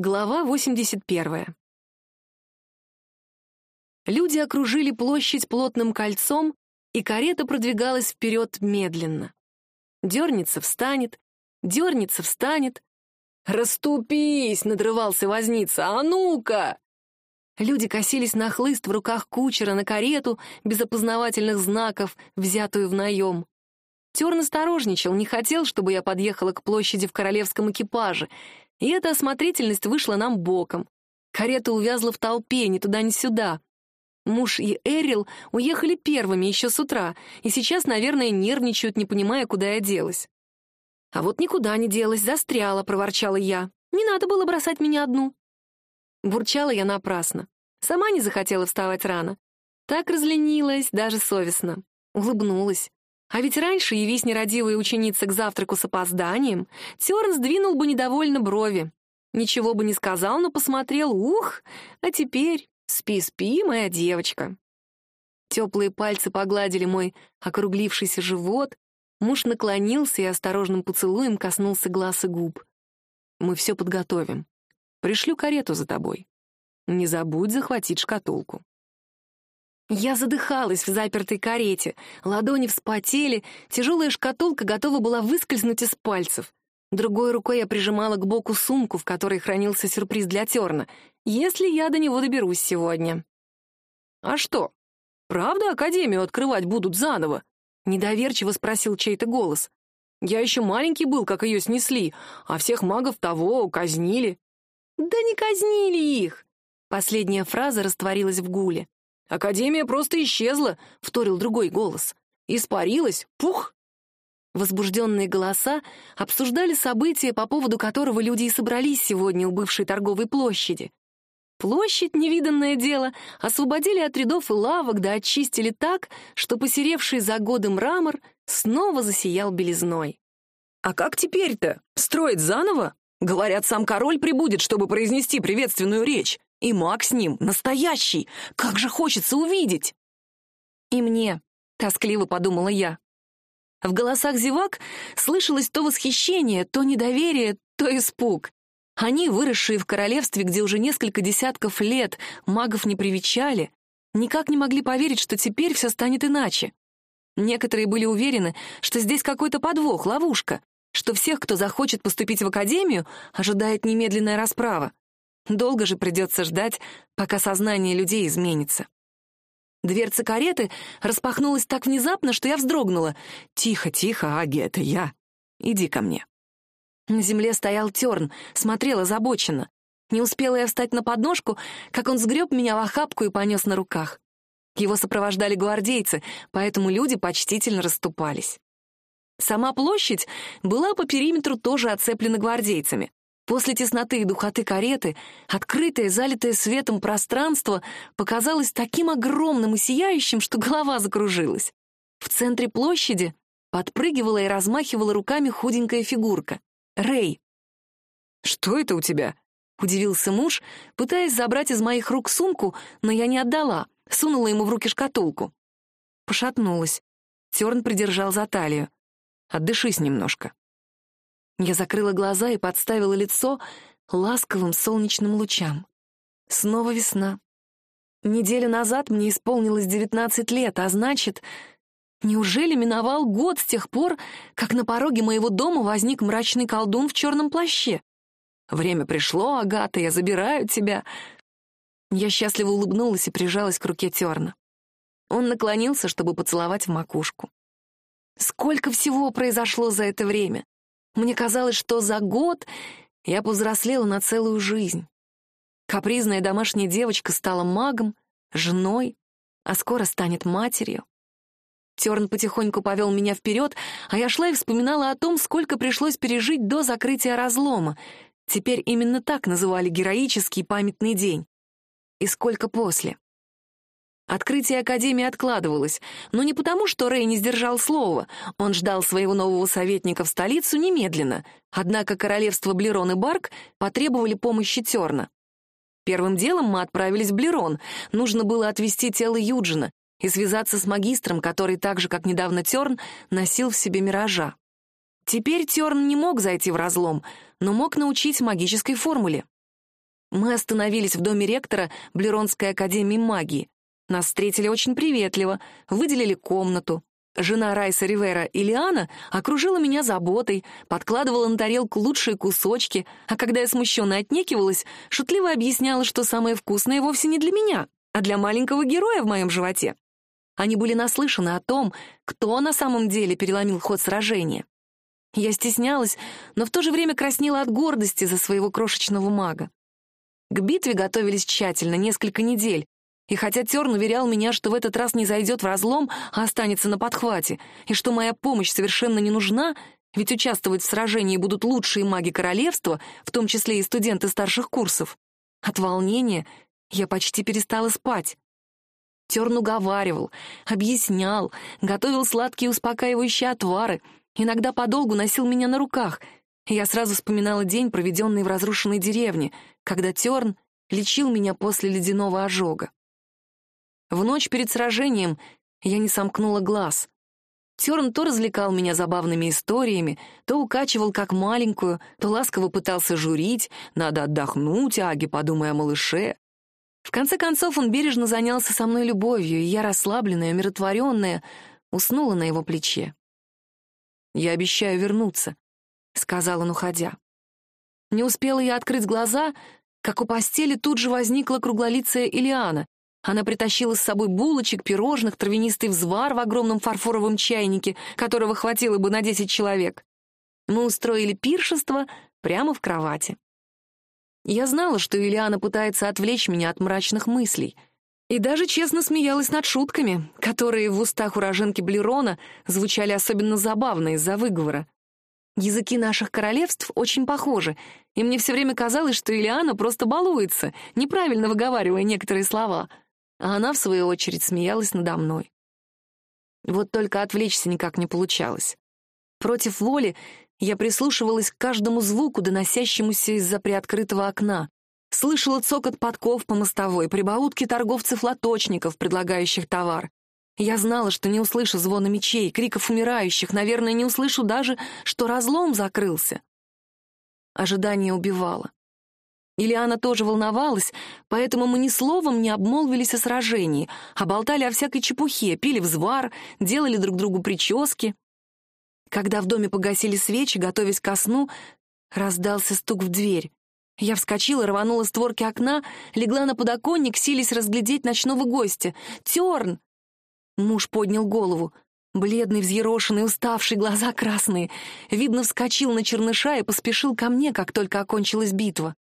Глава 81. Люди окружили площадь плотным кольцом, и карета продвигалась вперед медленно. Дернется, встанет, дернется, встанет. «Раступись!» — надрывался возница. «А ну-ка!» Люди косились на хлыст в руках кучера, на карету, без опознавательных знаков, взятую в наем. Терн осторожничал, не хотел, чтобы я подъехала к площади в королевском экипаже — и эта осмотрительность вышла нам боком. Карета увязла в толпе, ни туда, ни сюда. Муж и Эрил уехали первыми еще с утра, и сейчас, наверное, нервничают, не понимая, куда я делась. «А вот никуда не делась, застряла», — проворчала я. «Не надо было бросать меня одну». Бурчала я напрасно. Сама не захотела вставать рано. Так разленилась, даже совестно. Улыбнулась. А ведь раньше, явись нерадивая ученица к завтраку с опозданием, Терн сдвинул бы недовольно брови. Ничего бы не сказал, но посмотрел, ух, а теперь спи-спи, моя девочка. Теплые пальцы погладили мой округлившийся живот, муж наклонился и осторожным поцелуем коснулся глаз и губ. «Мы все подготовим. Пришлю карету за тобой. Не забудь захватить шкатулку». Я задыхалась в запертой карете, ладони вспотели, тяжелая шкатулка готова была выскользнуть из пальцев. Другой рукой я прижимала к боку сумку, в которой хранился сюрприз для Терна, если я до него доберусь сегодня. «А что, правда Академию открывать будут заново?» — недоверчиво спросил чей-то голос. «Я еще маленький был, как ее снесли, а всех магов того казнили». «Да не казнили их!» Последняя фраза растворилась в гуле. Академия просто исчезла, — вторил другой голос. Испарилась, пух! Возбужденные голоса обсуждали события, по поводу которого люди и собрались сегодня у бывшей торговой площади. Площадь, невиданное дело, освободили от рядов и лавок, да очистили так, что посеревший за годы мрамор снова засиял белизной. «А как теперь-то? Строить заново? Говорят, сам король прибудет, чтобы произнести приветственную речь. И маг с ним, настоящий! Как же хочется увидеть!» «И мне», — тоскливо подумала я. В голосах зевак слышалось то восхищение, то недоверие, то испуг. Они, выросшие в королевстве, где уже несколько десятков лет магов не привечали, никак не могли поверить, что теперь все станет иначе. Некоторые были уверены, что здесь какой-то подвох, ловушка, что всех, кто захочет поступить в академию, ожидает немедленная расправа. Долго же придется ждать, пока сознание людей изменится. Дверца кареты распахнулась так внезапно, что я вздрогнула. «Тихо, тихо, Аги, это я. Иди ко мне». На земле стоял Терн, смотрел озабоченно. Не успела я встать на подножку, как он сгреб меня в охапку и понес на руках. Его сопровождали гвардейцы, поэтому люди почтительно расступались. Сама площадь была по периметру тоже оцеплена гвардейцами. После тесноты и духоты кареты открытое, залитое светом пространство показалось таким огромным и сияющим, что голова закружилась. В центре площади подпрыгивала и размахивала руками худенькая фигурка. Рэй. «Что это у тебя?» — удивился муж, пытаясь забрать из моих рук сумку, но я не отдала, сунула ему в руки шкатулку. Пошатнулась. Терн придержал за талию. «Отдышись немножко». Я закрыла глаза и подставила лицо ласковым солнечным лучам. Снова весна. Неделю назад мне исполнилось девятнадцать лет, а значит, неужели миновал год с тех пор, как на пороге моего дома возник мрачный колдун в черном плаще? Время пришло, Агата, я забираю тебя. Я счастливо улыбнулась и прижалась к руке Терна. Он наклонился, чтобы поцеловать в макушку. Сколько всего произошло за это время! Мне казалось, что за год я повзрослела на целую жизнь. Капризная домашняя девочка стала магом, женой, а скоро станет матерью. Терн потихоньку повел меня вперед, а я шла и вспоминала о том, сколько пришлось пережить до закрытия разлома. Теперь именно так называли героический памятный день. И сколько после. Открытие Академии откладывалось, но не потому, что Рэй не сдержал слова. Он ждал своего нового советника в столицу немедленно. Однако королевство Блерон и Барк потребовали помощи Терна. Первым делом мы отправились в Блерон. Нужно было отвезти тело Юджина и связаться с магистром, который так же, как недавно Терн, носил в себе миража. Теперь Терн не мог зайти в разлом, но мог научить магической формуле. Мы остановились в доме ректора Блеронской академии магии. Нас встретили очень приветливо, выделили комнату. Жена Райса Ривера, Ильяна, окружила меня заботой, подкладывала на тарелку лучшие кусочки, а когда я смущенно отнекивалась, шутливо объясняла, что самое вкусное вовсе не для меня, а для маленького героя в моем животе. Они были наслышаны о том, кто на самом деле переломил ход сражения. Я стеснялась, но в то же время краснела от гордости за своего крошечного мага. К битве готовились тщательно, несколько недель, и хотя Терн уверял меня, что в этот раз не зайдет в разлом, а останется на подхвате, и что моя помощь совершенно не нужна, ведь участвовать в сражении будут лучшие маги королевства, в том числе и студенты старших курсов, от волнения я почти перестала спать. Терн уговаривал, объяснял, готовил сладкие успокаивающие отвары, иногда подолгу носил меня на руках. я сразу вспоминала день, проведенный в разрушенной деревне, когда Терн лечил меня после ледяного ожога. В ночь перед сражением я не сомкнула глаз. Терн то развлекал меня забавными историями, то укачивал как маленькую, то ласково пытался журить, надо отдохнуть, Аги, подумай о малыше. В конце концов он бережно занялся со мной любовью, и я, расслабленная, умиротворенная, уснула на его плече. «Я обещаю вернуться», — сказал он, уходя. Не успела я открыть глаза, как у постели тут же возникла круглолицая Илиана, она притащила с собой булочек, пирожных, травянистый взвар в огромном фарфоровом чайнике, которого хватило бы на десять человек. Мы устроили пиршество прямо в кровати. Я знала, что Ильяна пытается отвлечь меня от мрачных мыслей. И даже честно смеялась над шутками, которые в устах уроженки Блерона звучали особенно забавно из-за выговора. Языки наших королевств очень похожи, и мне все время казалось, что Ильяна просто балуется, неправильно выговаривая некоторые слова — а она, в свою очередь, смеялась надо мной. Вот только отвлечься никак не получалось. Против воли я прислушивалась к каждому звуку, доносящемуся из-за приоткрытого окна. Слышала цокот подков по мостовой, прибаутки торговцев-лоточников, предлагающих товар. Я знала, что не услышу звона мечей, криков умирающих, наверное, не услышу даже, что разлом закрылся. Ожидание убивало. Ильяна тоже волновалась, поэтому мы ни словом не обмолвились о сражении, а болтали о всякой чепухе, пили взвар, делали друг другу прически. Когда в доме погасили свечи, готовясь ко сну, раздался стук в дверь. Я вскочила, рванула створки окна, легла на подоконник, сились разглядеть ночного гостя. «Терн!» Муж поднял голову. Бледный, взъерошенный, уставший, глаза красные. Видно, вскочил на черныша и поспешил ко мне, как только окончилась битва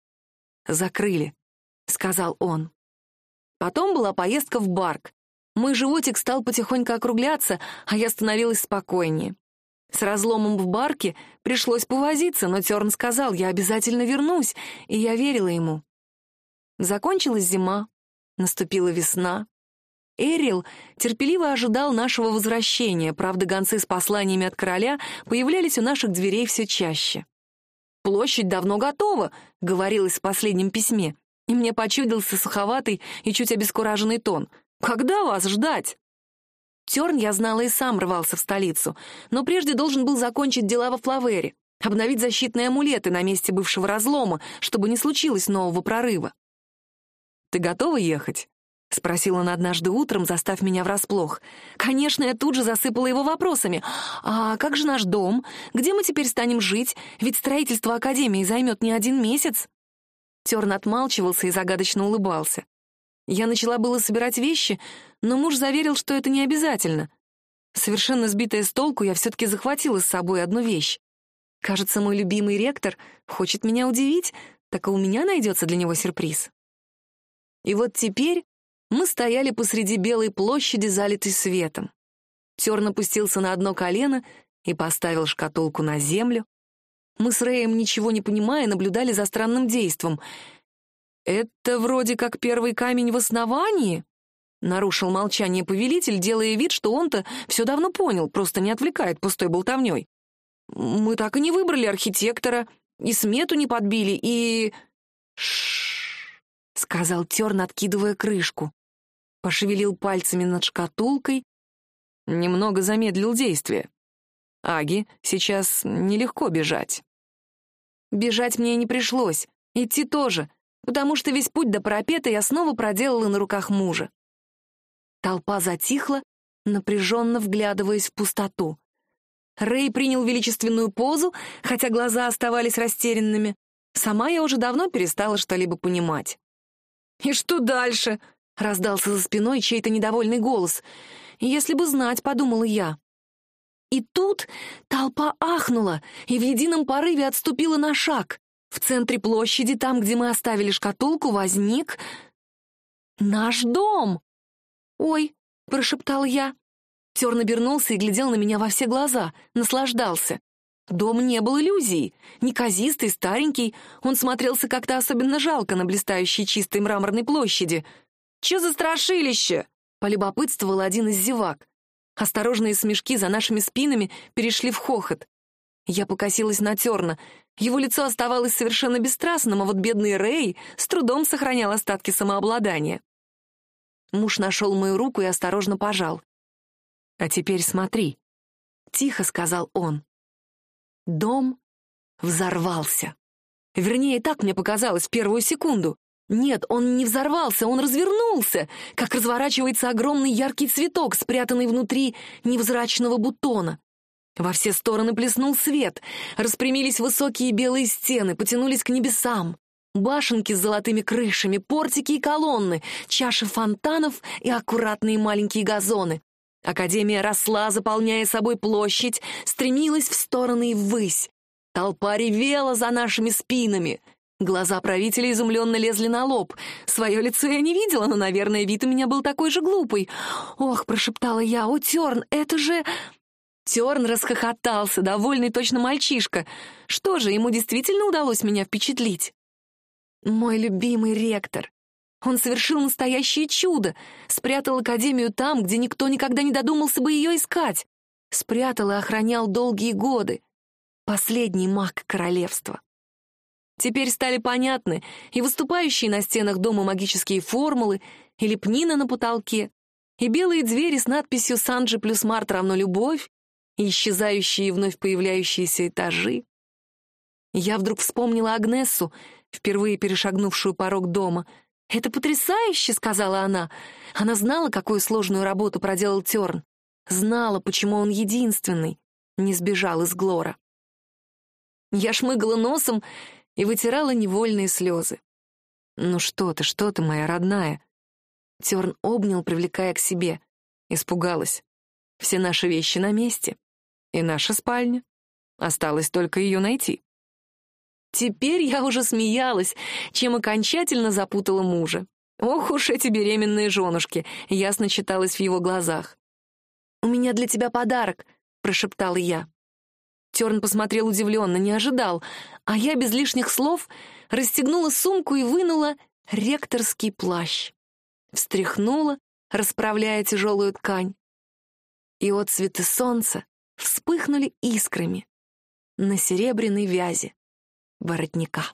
закрыли», — сказал он. Потом была поездка в Барк. Мой животик стал потихоньку округляться, а я становилась спокойнее. С разломом в барке пришлось повозиться, но Терн сказал, я обязательно вернусь, и я верила ему. Закончилась зима, наступила весна. Эрил терпеливо ожидал нашего возвращения, правда, гонцы с посланиями от короля появлялись у наших дверей все чаще. «Площадь давно готова», — говорилось в последнем письме, и мне почудился суховатый и чуть обескураженный тон. «Когда вас ждать?» Терн, я знала, и сам рвался в столицу, но прежде должен был закончить дела во Флавере, обновить защитные амулеты на месте бывшего разлома, чтобы не случилось нового прорыва. «Ты готова ехать?» — спросил он однажды утром, застав меня врасплох. Конечно, я тут же засыпала его вопросами. «А как же наш дом? Где мы теперь станем жить? Ведь строительство Академии займет не один месяц». Терн отмалчивался и загадочно улыбался. Я начала было собирать вещи, но муж заверил, что это не обязательно. Совершенно сбитая с толку, я все-таки захватила с собой одну вещь. Кажется, мой любимый ректор хочет меня удивить, так и у меня найдется для него сюрприз. И вот теперь мы стояли посреди белой площади, залитой светом. Терн опустился на одно колено и поставил шкатулку на землю. Мы с Рэем, ничего не понимая, наблюдали за странным действом. «Это вроде как первый камень в основании?» Нарушил молчание повелитель, делая вид, что он-то все давно понял, просто не отвлекает пустой болтовней. «Мы так и не выбрали архитектора, и смету не подбили, и...» «Ш-ш-ш», сказал Терн, откидывая крышку пошевелил пальцами над шкатулкой, немного замедлил действие. Аги, сейчас нелегко бежать. Бежать мне не пришлось, идти тоже. потому что весь путь до парапета я снова проделала на руках мужа. Толпа затихла, напряженно вглядываясь в пустоту. Рэй принял величественную позу, хотя глаза оставались растерянными. Сама я уже давно перестала что-либо понимать. «И что дальше?» — раздался за спиной чей-то недовольный голос. «Если бы знать», — подумала я. И тут толпа ахнула и в едином порыве отступила на шаг. В центре площади, там, где мы оставили шкатулку, возник... «Наш дом!» «Ой!» — прошептал я. Терн обернулся и глядел на меня во все глаза, наслаждался. Дом не был иллюзией. Неказистый, старенький, он смотрелся как-то особенно жалко на блистающей чистой мраморной площади. «Че за страшилище?» — полюбопытствовал один из зевак. Осторожные смешки за нашими спинами перешли в хохот. Я покосилась на Терна. Его лицо оставалось совершенно бесстрастным, а вот бедный Рэй с трудом сохранял остатки самообладания. Муж нашел мою руку и осторожно пожал. «А теперь смотри», — тихо сказал он. Дом взорвался. Вернее, так мне показалось в первую секунду. Нет, он не взорвался, он развернулся, как разворачивается огромный яркий цветок, спрятанный внутри невзрачного бутона. Во все стороны плеснул свет, распрямились высокие белые стены, потянулись к небесам. Башенки с золотыми крышами, портики и колонны, чаши фонтанов и аккуратные маленькие газоны. Академия росла, заполняя собой площадь, стремилась в стороны и ввысь. Толпа ревела за нашими спинами. Глаза правителя изумленно лезли на лоб. Свое лицо я не видела, но, наверное, вид у меня был такой же глупый. «Ох», — прошептала я, — «о, Терн, это же...» Терн расхохотался, довольный точно мальчишка. Что же, ему действительно удалось меня впечатлить? Мой любимый ректор. Он совершил настоящее чудо. Спрятал Академию там, где никто никогда не додумался бы ее искать. Спрятал и охранял долгие годы. Последний маг королевства. Теперь стали понятны и выступающие на стенах дома магические формулы, и лепнина на потолке, и белые двери с надписью «Санджи плюс Март равно любовь», и исчезающие и вновь появляющиеся этажи. Я вдруг вспомнила Агнессу, впервые перешагнувшую порог дома — «Это потрясающе!» — сказала она. Она знала, какую сложную работу проделал Терн. Знала, почему он единственный не сбежал из Глора. Я шмыгала носом и вытирала невольные слезы. «Ну что ты, что ты, моя родная?» Терн обнял, привлекая к себе. Испугалась. «Все наши вещи на месте. И наша спальня. Осталось только ее найти». Теперь я уже смеялась, чем окончательно запутала мужа. Ох уж эти беременные женушки, ясно читалось в его глазах. «У меня для тебя подарок», — прошептала я. Терн посмотрел удивленно, не ожидал, а я без лишних слов расстегнула сумку и вынула ректорский плащ. Встряхнула, расправляя тяжелую ткань. И отцветы солнца вспыхнули искрами на серебряной вязи воротника.